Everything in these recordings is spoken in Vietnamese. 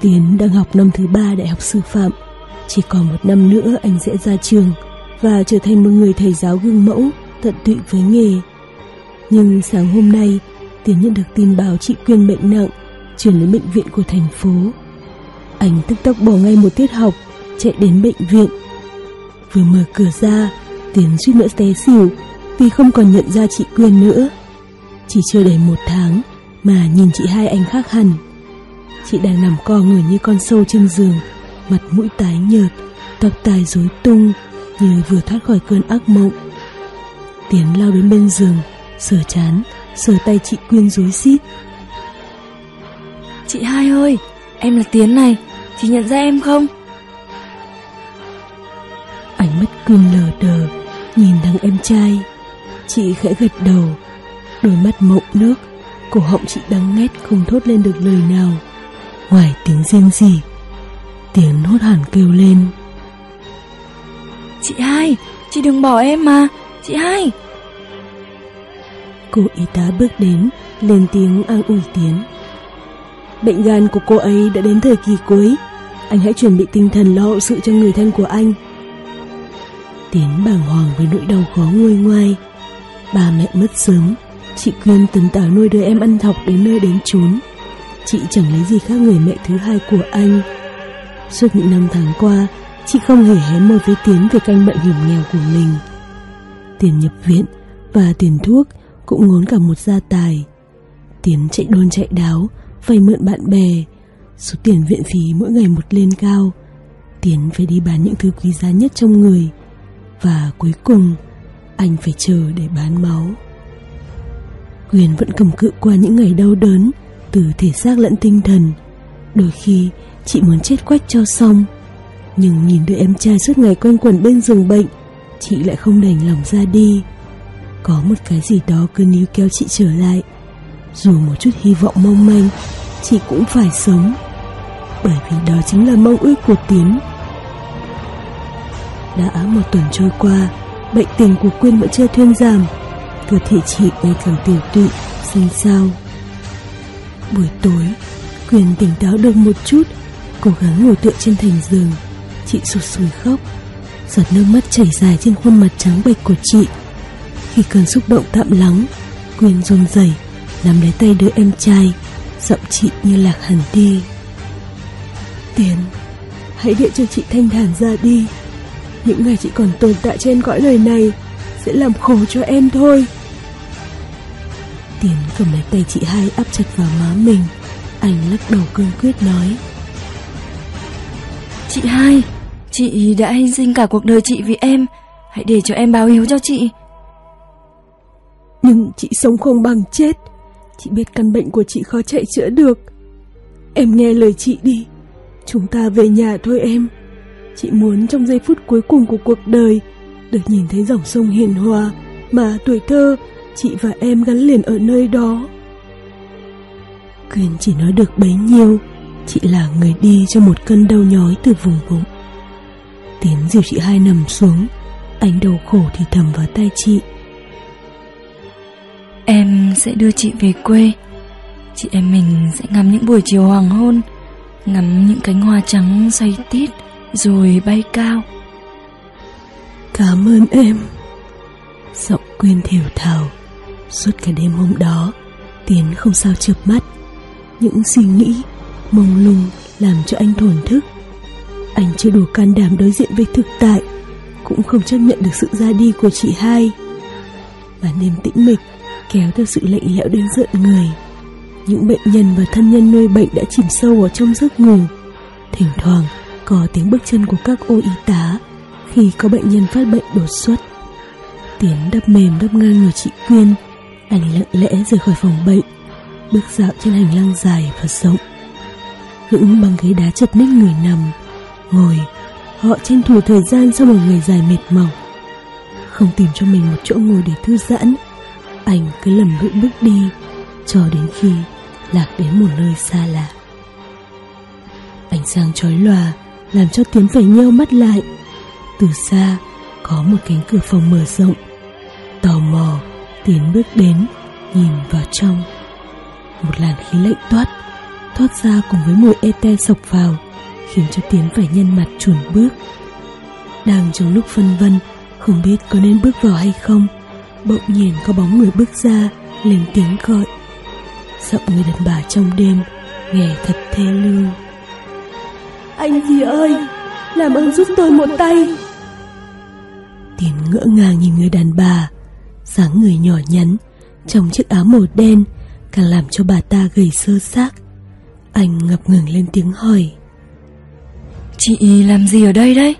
Tiến đang học năm thứ ba đại học sư phạm. Chỉ còn một năm nữa anh sẽ ra trường và trở thành một người thầy giáo gương mẫu, tận tụy với nghề. Nhưng sáng hôm nay, Tiến nhận được tin báo chị Quyên bệnh nặng, chuyển đến bệnh viện của thành phố. Anh tức tốc bỏ ngay một tiết học, chạy đến bệnh viện. Vừa mở cửa ra, Tiến suýt nữa té xỉu vì không còn nhận ra chị Quyên nữa. Chỉ chưa đầy một tháng mà nhìn chị hai anh khác hẳn. Chị đang nằm co người như con sâu trên giường, mặt mũi tái nhợt, tóc tai rối tung như vừa thoát khỏi cơn ác mộng. Tiến lao đến bên giường, sờ chán, sờ tay chị Quyên rối xít. Chị hai ơi, em là Tiến này, chị nhận ra em không? Ánh mắt Quyên lờ đờ, nhìn thằng em trai. Chị khẽ gật đầu, đôi mắt mộng nước, cổ họng chị đắng ngét không thốt lên được lời nào. Ngoài tiếng riêng gì, tiếng hốt hẳn kêu lên. Chị hai, chị đừng bỏ em mà, chị hai. Cô y tá bước đến, lên tiếng an ủi Tiến. Bệnh gan của cô ấy đã đến thời kỳ cuối, anh hãy chuẩn bị tinh thần lo hậu sự cho người thân của anh. Tiến bàng hoàng với nỗi đau khó nguôi ngoai. Ba mẹ mất sớm, chị Quyên tấn tảo nuôi đứa em ăn học đến nơi đến chốn. Chị chẳng lấy gì khác người mẹ thứ hai của anh. Suốt những năm tháng qua, chị không hề hé môi với Tiến về canh bệnh hiểm nghèo của mình. Tiền nhập viện và tiền thuốc cũng ngốn cả một gia tài. Tiến chạy đôn chạy đáo, vay mượn bạn bè. Số tiền viện phí mỗi ngày một lên cao. Tiến phải đi bán những thứ quý giá nhất trong người. Và cuối cùng, anh phải chờ để bán máu. Quyền vẫn cầm cự qua những ngày đau đớn, từ thể xác lẫn tinh thần. Đôi khi, chị muốn chết quách cho xong. Nhưng nhìn đứa em trai suốt ngày quanh quẩn bên giường bệnh, chị lại không đành lòng ra đi. Có một cái gì đó cứ níu kéo chị trở lại Dù một chút hy vọng mong manh Chị cũng phải sống Bởi vì đó chính là mong ước của Tiến Đã một tuần trôi qua Bệnh tình của Quyên vẫn chưa thuyên giảm Cơ thể chị ngày càng tiểu tụy Xanh xao Buổi tối quyền tỉnh táo được một chút Cố gắng ngồi tựa trên thành giường Chị sụt sùi khóc Giọt nước mắt chảy dài trên khuôn mặt trắng bệch của chị khi cơn xúc động tạm lắng, quyền run rẩy nắm lấy tay đứa em trai, giọng chị như lạc hẳn đi. tiến hãy để cho chị thanh thản ra đi. Những ngày chị còn tồn tại trên cõi lời này sẽ làm khổ cho em thôi. Tiến cầm lấy tay chị hai áp chặt vào má mình. Anh lắc đầu cương quyết nói. Chị hai, chị đã hy sinh cả cuộc đời chị vì em. Hãy để cho em báo hiếu cho chị. Nhưng chị sống không bằng chết Chị biết căn bệnh của chị khó chạy chữa được Em nghe lời chị đi Chúng ta về nhà thôi em Chị muốn trong giây phút cuối cùng của cuộc đời Được nhìn thấy dòng sông hiền hòa Mà tuổi thơ Chị và em gắn liền ở nơi đó. Quyền chỉ nói được bấy nhiêu Chị là người đi cho một cơn đau nhói từ vùng bụng. Tiến dìu chị hai nằm xuống Anh đầu khổ thì thầm vào tay chị. Em sẽ đưa chị về quê. Chị em mình sẽ ngắm những buổi chiều hoàng hôn Ngắm những cánh hoa trắng xoay tít Rồi bay cao. Cảm ơn em. Giọng quên thều thào Suốt cả đêm hôm đó Tiến không sao chợp mắt Những suy nghĩ Mông lung làm cho anh thổn thức Anh chưa đủ can đảm đối diện với thực tại Cũng không chấp nhận được sự ra đi của chị hai Và đêm tĩnh mịch kéo theo sự lạnh lẽo đến rợn người. Những bệnh nhân và thân nhân nuôi bệnh đã chìm sâu vào trong giấc ngủ. Thỉnh thoảng có tiếng bước chân của các ô y tá khi có bệnh nhân phát bệnh đột xuất. Tiến đắp mềm đắp ngang người chị Quyên, anh lặng lẽ rời khỏi phòng bệnh, bước dạo trên hành lang dài và rộng. Hững bằng ghế đá chật ních người nằm, ngồi, họ tranh thủ thời gian sau một ngày dài mệt mỏi. Không tìm cho mình một chỗ ngồi để thư giãn, anh cứ lầm lũi bước đi cho đến khi lạc đến một nơi xa lạ. Ánh sáng chói lòa làm cho Tiến phải nheo mắt lại. Từ xa có một cánh cửa phòng mở rộng. Tò mò, Tiến bước đến, nhìn vào trong. Một làn khí lạnh toát, thoát ra cùng với mùi ete sộc vào, khiến cho Tiến phải nhân mặt chuồn bước. Đang trong lúc phân vân, không biết có nên bước vào hay không, bỗng nhiên có bóng người bước ra, lên tiếng gọi. Giọng người đàn bà trong đêm, nghe thật thê lương. Anh gì ơi, làm ơn giúp tôi một tay. Tiến ngỡ ngàng nhìn người đàn bà, dáng người nhỏ nhắn, trong chiếc áo màu đen, càng làm cho bà ta gầy sơ xác. Anh ngập ngừng lên tiếng hỏi. Chị làm gì ở đây đấy?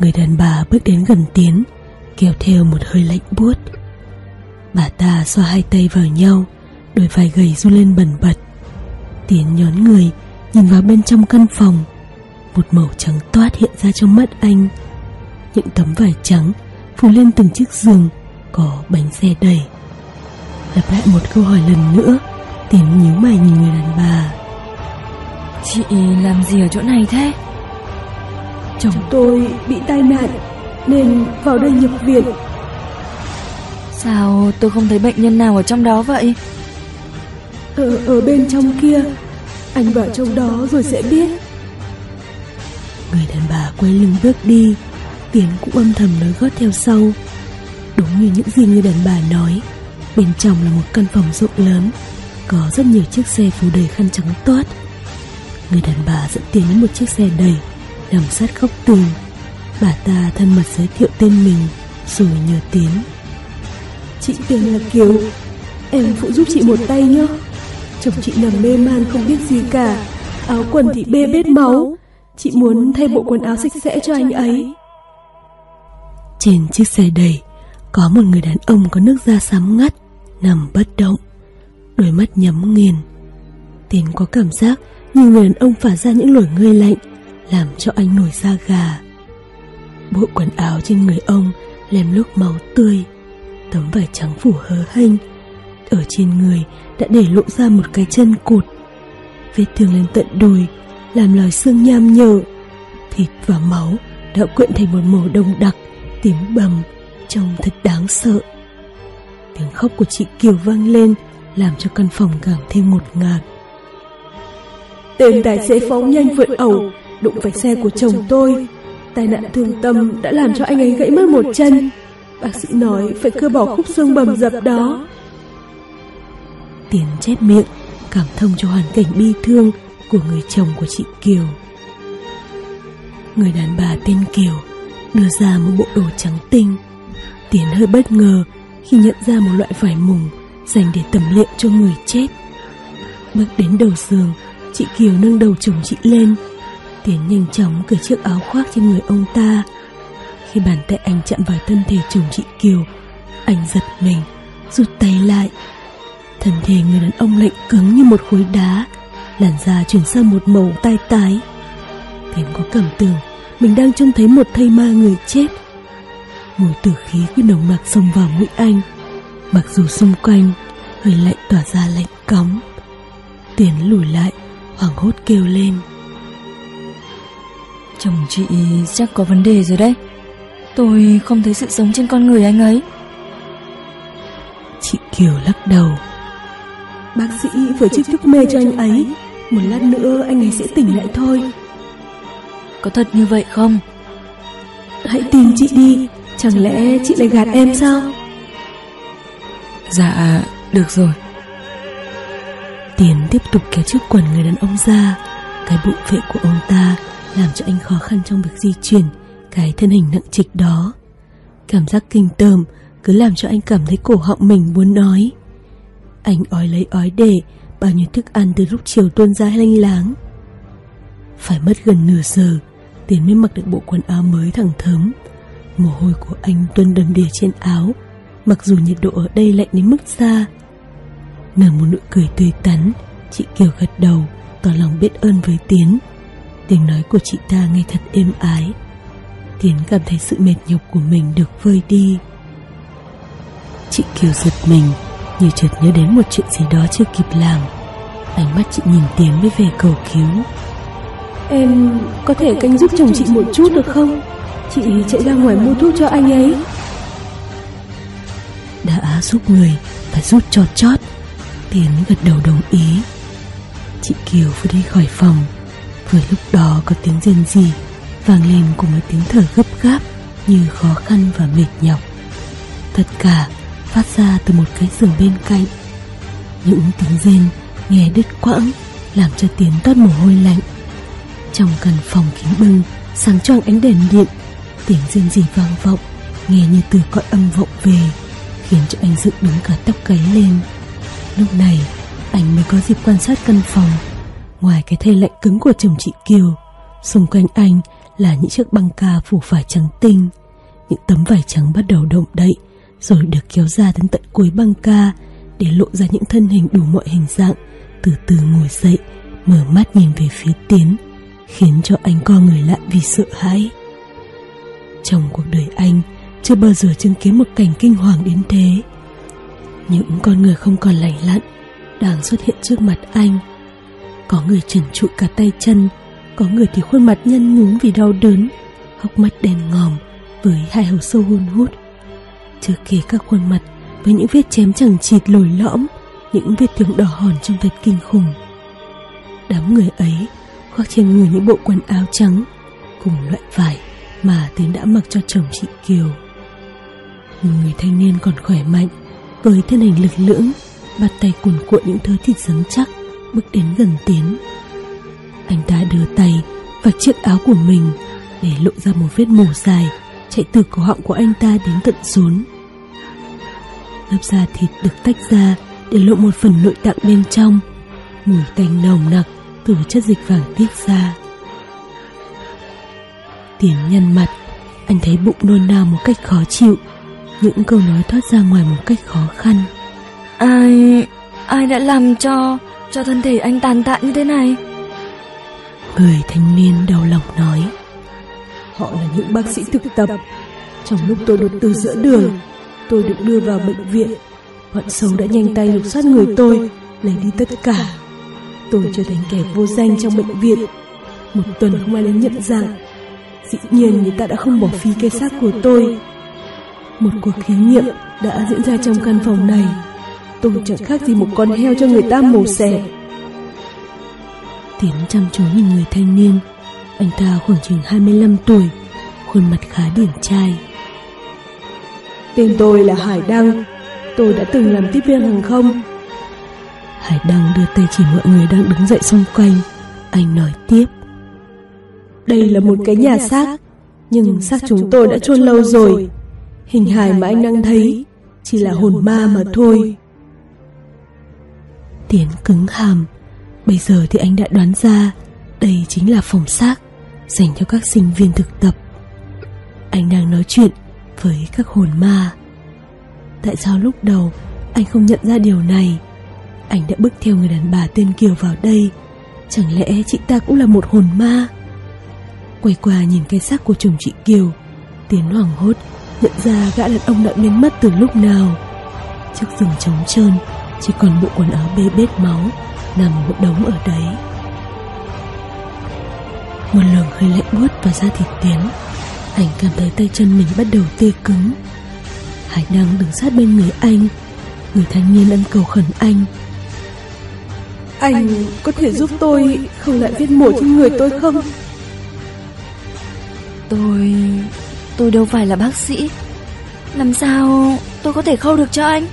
Người đàn bà bước đến gần Tiến, kéo theo một hơi lạnh buốt. Bà ta xoa hai tay vào nhau, đôi vai gầy run lên bần bật. Tiến nhón người, nhìn vào bên trong căn phòng. Một màu trắng toát hiện ra trong mắt anh. Những tấm vải trắng phủ lên từng chiếc giường, có bánh xe đầy. Lặp lại một câu hỏi lần nữa, Tiến nhíu mày nhìn người đàn bà. Chị làm gì ở chỗ này thế? Chồng tôi bị tai nạn nên vào đây nhập viện. Sao tôi không thấy bệnh nhân nào ở trong đó vậy? Ở, ở bên trong kia, anh vào trong đó rồi sẽ biết. Người đàn bà quay lưng bước đi, Tiến cũng âm thầm nói gót theo sau. Đúng như những gì người đàn bà nói, bên trong là một căn phòng rộng lớn, có rất nhiều chiếc xe phủ đầy khăn trắng toát. Người đàn bà dẫn Tiến đến một chiếc xe đầy, nằm sát góc tường. Bà ta thân mật giới thiệu tên mình, rồi nhờ Tiến. Chị tên là Kiều, em phụ giúp chị một tay nhé. Chồng chị nằm mê man không biết gì cả, áo quần thì bê bết máu. Chị muốn thay bộ quần áo sạch sẽ cho anh ấy. Trên chiếc xe đầy, có một người đàn ông có nước da xám ngắt, nằm bất động, đôi mắt nhắm nghiền. Tiến có cảm giác như người đàn ông phả ra những lồi ngơi lạnh, làm cho anh nổi da gà. Bộ quần áo trên người ông lem lúc máu tươi, tấm vải trắng phủ hớ hênh, ở trên người đã để lộ ra một cái chân cụt. Vết thương lên tận đùi, làm lòi xương nham nhở, thịt và máu đã quyện thành một màu đông đặc, tím bầm, trông thật đáng sợ. Tiếng khóc của chị Kiều vang lên, làm cho căn phòng càng thêm một ngạt. Tên tài xế phóng nhanh vượt ẩu, đụng phải xe của chồng tôi. Tai nạn thương tâm đã làm cho anh ấy gãy mất một chân. Bác sĩ nói phải cưa bỏ khúc xương bầm dập đó. Tiến chép miệng, cảm thông cho hoàn cảnh bi thương của người chồng của chị Kiều. Người đàn bà tên Kiều đưa ra một bộ đồ trắng tinh. Tiến hơi bất ngờ khi nhận ra một loại vải mùng dành để tẩm liệm cho người chết. Bước đến đầu giường, chị Kiều nâng đầu chồng chị lên. Tiến nhanh chóng cởi chiếc áo khoác trên người ông ta. Khi bàn tay anh chạm vào thân thể chồng chị Kiều, anh giật mình, rút tay lại. Thân thể người đàn ông lạnh cứng như một khối đá, làn da chuyển sang một màu tai tái. Tiến có cảm tưởng mình đang trông thấy một thây ma người chết. Mùi tử khí cứ nồng nặc xông vào mũi anh, mặc dù xung quanh hơi lạnh tỏa ra lạnh cóng. Tiến lùi lại, hoảng hốt kêu lên. Chồng chị chắc có vấn đề rồi đấy. Tôi không thấy sự sống trên con người anh ấy. Chị Kiều lắc đầu. Bác sĩ vừa chích thuốc mê cho anh ấy, một lát nữa anh ấy sẽ tỉnh lại thôi. Có thật như vậy không? Hãy tìm chị đi, chẳng lẽ chị lại gạt em sao? Dạ, được rồi. Tiến tiếp tục kéo chiếc quần người đàn ông ra, cái bụng vệ của ông ta làm cho anh khó khăn trong việc di chuyển cái thân hình nặng trịch đó. Cảm giác kinh tởm cứ làm cho anh cảm thấy cổ họng mình muốn nói. Anh ói lấy ói để bao nhiêu thức ăn từ lúc chiều tuôn ra lanh láng. Phải mất gần nửa giờ, Tiến mới mặc được bộ quần áo mới thẳng thớm. Mồ hôi của anh tuôn đầm đìa trên áo, mặc dù nhiệt độ ở đây lạnh đến mức xa. Nở một nụ cười tươi tắn, chị Kiều gật đầu, tỏ lòng biết ơn với Tiến. Tiếng nói của chị ta nghe thật êm ái. Tiến cảm thấy sự mệt nhọc của mình được vơi đi. Chị Kiều giật mình, như chợt nhớ đến một chuyện gì đó chưa kịp làm. Ánh mắt chị nhìn Tiến mới về cầu cứu. Em có thể canh giúp chồng chị một chút được không? Chị chạy ra ngoài mua thuốc cho anh ấy. Đã giúp người phải giúp cho chót. Tiến gật đầu đồng ý. Chị Kiều vừa đi khỏi phòng, Vừa lúc đó có tiếng rên rỉ, Vang lên cùng với tiếng thở gấp gáp Như khó khăn và mệt nhọc Tất cả phát ra từ một cái giường bên cạnh Những tiếng rên nghe đứt quãng, Làm cho Tiến toát mồ hôi lạnh trong căn phòng kín bưng Sáng choang ánh đèn điện, Tiếng rên rỉ vang vọng, Nghe như từ cõi âm vọng về, Khiến cho anh dựng đứng cả tóc gáy lên. Lúc này, anh mới có dịp quan sát căn phòng. Ngoài cái thê lạnh cứng của chồng chị Kiều, Xung quanh anh là những chiếc băng ca phủ vải trắng tinh, Những tấm vải trắng bắt đầu động đậy, Rồi được kéo ra đến tận cuối băng ca Để lộ ra những thân hình đủ mọi hình dạng, Từ từ ngồi dậy, Mở mắt nhìn về phía Tiến. Khiến cho anh co người lại vì sợ hãi. Trong cuộc đời anh, Chưa bao giờ chứng kiến một cảnh kinh hoàng đến thế. Những con người không còn lành lặn Đang xuất hiện trước mặt anh. Có người trần trụi cả tay chân, Có người thì khuôn mặt nhăn nhúm vì đau đớn, Hốc mắt đen ngòm Với hai hầu sâu hun hút. Chưa kể các khuôn mặt Với những vết chém chẳng chịt lồi lõm, Những vết thương đỏ hòn trông thật kinh khủng. Đám người ấy Khoác trên người những bộ quần áo trắng Cùng loại vải Mà Tiến đã mặc cho chồng chị Kiều Người thanh niên còn khỏe mạnh Với thân hình lực lưỡng bắt tay cuồn cuộn những thớ thịt rắn chắc bước đến gần Tiến. Anh ta đưa tay và chiếc áo của mình để lộ ra một vết mổ dài chạy từ cổ họng của anh ta đến tận rốn. Lớp da thịt được tách ra để lộ một phần nội tạng bên trong, mùi tanh nồng nặc từ chất dịch vàng tiết ra. Tiến nhăn mặt, anh thấy bụng nôn nao một cách khó chịu, những câu nói thoát ra ngoài một cách khó khăn. Ai, ai đã làm cho cho thân thể anh tàn tạ như thế này? Người thanh niên đau lòng nói. Họ là những bác sĩ thực tập. Trong lúc tôi đột từ giữa đường Tôi được đưa vào bệnh viện. Bọn xấu đã nhanh tay lục soát người tôi Lấy đi tất cả Tôi trở thành kẻ vô danh trong bệnh viện. Một tuần không ai đến nhận dạng Dĩ nhiên người ta đã không bỏ phí cái xác của tôi. Một cuộc thí nghiệm đã diễn ra trong căn phòng này. Tôi chẳng khác gì một con heo cho người ta mổ xẻ. Tiến chăm chú nhìn người thanh niên. Anh ta khoảng chừng 25 tuổi, Khuôn mặt khá điển trai. Tên tôi là Hải Đăng. Tôi đã từng làm tiếp viên hàng không. Hải Đăng đưa tay chỉ mọi người đang đứng dậy xung quanh. Anh nói tiếp. Đây là một cái nhà xác Nhưng xác chúng tôi đã chôn lâu rồi. Hình hài mà anh đang thấy Chỉ là hồn ma mà thôi. Tiến cứng hàm. Bây giờ thì anh đã đoán ra Đây chính là phòng xác Dành cho các sinh viên thực tập. Anh đang nói chuyện Với các hồn ma. Tại sao lúc đầu Anh không nhận ra điều này anh đã bước theo người đàn bà tên Kiều vào đây. Chẳng lẽ chị ta cũng là một hồn ma? Quay qua nhìn cái xác của chồng chị Kiều, Tiến hoảng hốt, Nhận ra gã đàn ông đã biến mất từ lúc nào. Trước rừng trống trơn, chỉ còn bộ quần áo bê bết máu, nằm một đống ở đấy. Một luồng hơi lạnh buốt và da thịt tiến, anh cảm thấy tay chân mình bắt đầu tê cứng. Hải đang đứng sát bên người anh, người thanh niên ân cầu khẩn anh anh có thể giúp tôi không lại vết mổ trên người tôi không? Tôi tôi đâu phải là bác sĩ. Làm sao tôi có thể khâu được cho anh?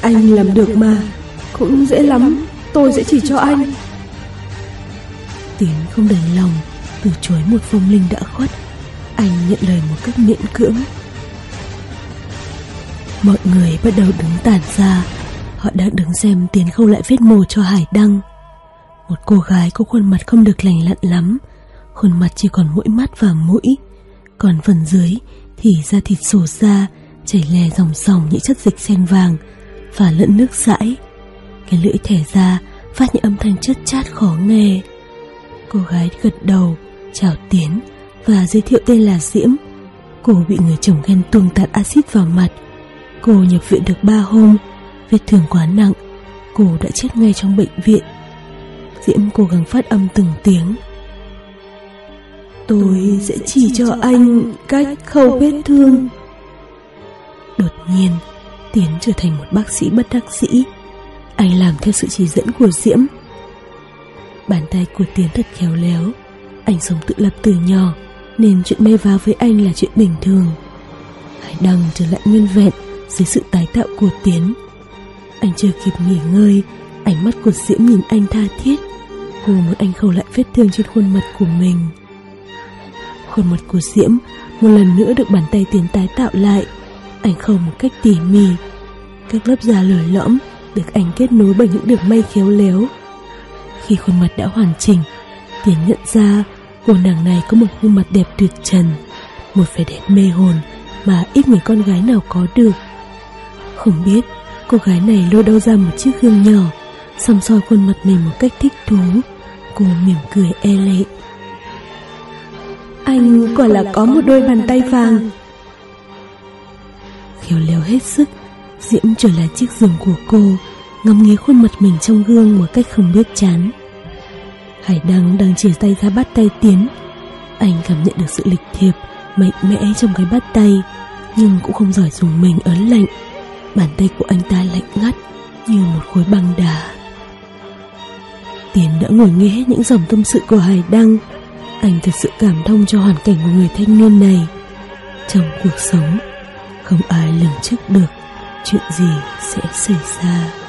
Anh làm được mà Cũng dễ lắm. Tôi sẽ chỉ cho anh. Tiến không đành lòng Từ chối một phong linh đã khuất. Anh nhận lời một cách miễn cưỡng. Mọi người bắt đầu đứng tản ra Họ đang đứng xem Tiến khâu lại vết mồ cho Hải Đăng. Một cô gái có khuôn mặt không được lành lặn lắm, Khuôn mặt chỉ còn mũi mắt và mũi, Còn phần dưới thì da thịt sổ ra Chảy lè dòng dòng những chất dịch sen vàng và lẫn nước dãi. Cái lưỡi thẻ ra, phát những âm thanh chất chát khó nghe. Cô gái gật đầu, chào tiến và giới thiệu tên là diễm. Cô bị người chồng ghen tuông tạt axit vào mặt. Cô nhập viện được ba hôm vết thương quá nặng cô đã chết ngay trong bệnh viện. Diễm cố gắng phát âm từng tiếng. Tôi sẽ chỉ cho anh cách khâu vết thương. đột nhiên Tiến trở thành một bác sĩ bất đắc dĩ. Anh làm theo sự chỉ dẫn của Diễm. Bàn tay của Tiến thật khéo léo. Anh sống tự lập từ nhỏ Nên chuyện may vào với anh là chuyện bình thường. Hải Đăng trở lại nguyên vẹn Dưới sự tái tạo của Tiến anh chưa kịp nghỉ ngơi, Ánh mắt của Diễm nhìn anh tha thiết. Cô muốn anh khâu lại vết thương trên khuôn mặt của mình. Khuôn mặt của Diễm Một lần nữa được bàn tay Tiến tái tạo lại. Anh khâu một cách tỉ mỉ. Các lớp da lồi lõm Được anh kết nối bằng những đường may khéo léo. Khi khuôn mặt đã hoàn chỉnh Tiến nhận ra Cô nàng này có một khuôn mặt đẹp tuyệt trần, Một vẻ đẹp mê hồn Mà ít người con gái nào có được. Không biết Cô gái này lôi đâu ra một chiếc gương nhỏ, Xăm soi khuôn mặt mình một cách thích thú. Cô mỉm cười e lệ. Anh quả là có một đôi bàn tay vàng. Khéo léo hết sức, Diễm trở lại chiếc giường của cô, Ngắm nghía khuôn mặt mình trong gương một cách không biết chán. Hải Đăng đang chìa tay ra bắt tay Tiến. Anh cảm nhận được sự lịch thiệp, Mạnh mẽ trong cái bắt tay, Nhưng cũng không giỏi dùng mình ấn lạnh. Bàn tay của anh ta lạnh ngắt Như một khối băng đá. Tiến đã ngồi nghe những dòng tâm sự của Hải Đăng. Anh thật sự cảm thông cho hoàn cảnh của người thanh niên này. Trong cuộc sống, Không ai lường trước được Chuyện gì sẽ xảy ra.